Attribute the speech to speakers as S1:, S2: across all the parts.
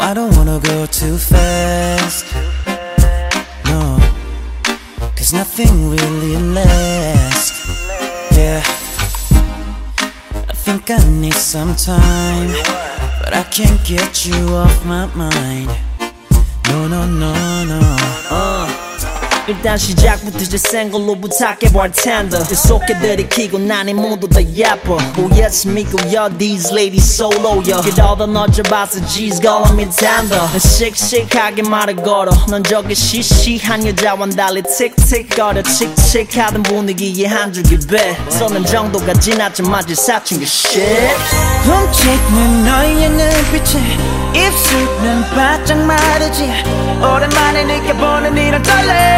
S1: I don't wanna go too fast. No, cause nothing really lasts. Yeah, I think I need some time, but I can't get you off my mind. No, no, no, no.
S2: 일단 시작부터 제센 걸로 부탁해 bartender 계속해 들이키고 난이 모두 다 예뻐. 뭐였습니까 these ladies solo 요 그러다 너져봐서 G's calling me tender. 난 씩씩하게 말을 걸어. 넌 저기 시시한 여자와 달리 틱틱거려. 칙칙하던 분위기에 한 줄기 배 쏘는 정도가 지나자마자 사춘기 shit.
S1: 훔치는 너의 눈빛에 입술은 바짝 마르지. 오랜만에 느껴보는 이런 떨림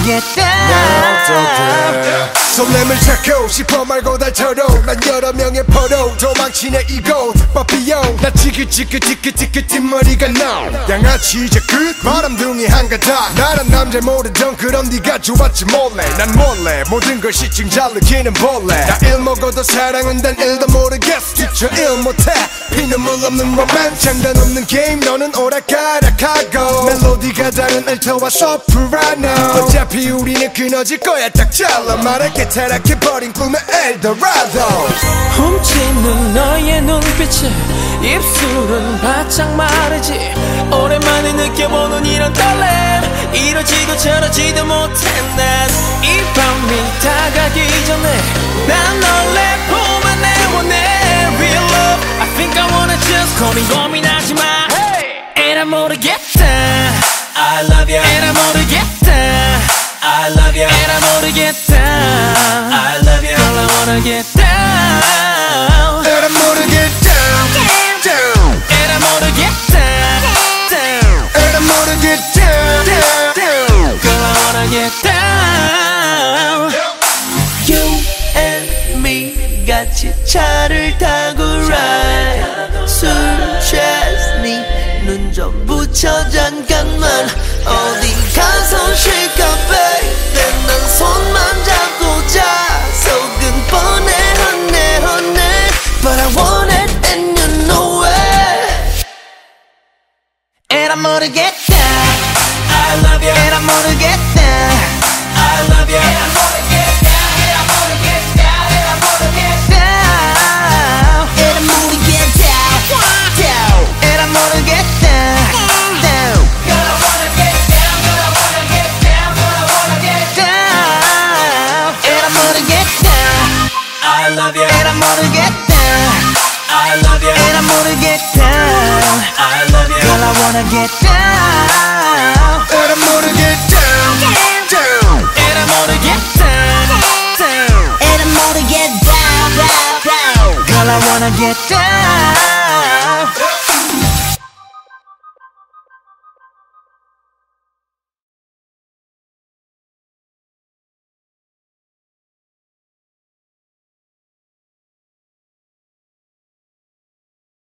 S1: Down
S3: 설렘을 찾고 싶어 말고 달처럼 난 여러 명의 포로 도망치네 이곳 빠삐용. 나 지긋지긋지긋지긋 뒷머리가 나 양아치 이제 끝. 바람둥이 한가닥. 나란 남자 모르던 그럼 네가 좋았지 몰래. 난 몰래 모든 걸 시층 잘 느끼는 벌레. 나일 먹어도 사랑은 단 일도 모르겠어 뒤쳐 일 못해 피눈물 없는 로맨 장단 없는 게임 너는 오락가락하고 멜로디가 다른 알토와 소프라노 어차피 우리는 끊어질 거야 딱 잘라. 말할게 타락해버린 꿈의 엘도라도
S1: 훔치는 너의 눈빛에 입술은 바짝 마르지. 오랜만에 느껴보는 이런 떨림. 이러지도 저러지도 못해 난이 밤이 다가기 전에 난널내 고민 고민하지 마 에라 모르겠다 I love you 에라 모르겠다 I love you 에라 모르겠다 I love you Girl I wanna get down
S3: 에라 모르겠다 down
S1: 에라 잠깐만 어디 가서 쉴까 baby 난 손만 잡고 자 속은 뻔해 honey honey But I want it and you know it 에라 모르겠다 I love you 에라 모르겠다 gonna get down. I love you. And I'm gonna get down. I love you. Girl, I wanna get down.
S3: And I'm gonna get down.
S1: Down. down. And I'm gonna get down.
S2: Down. And I'm gonna get down. Down.
S1: Girl, I wanna get down.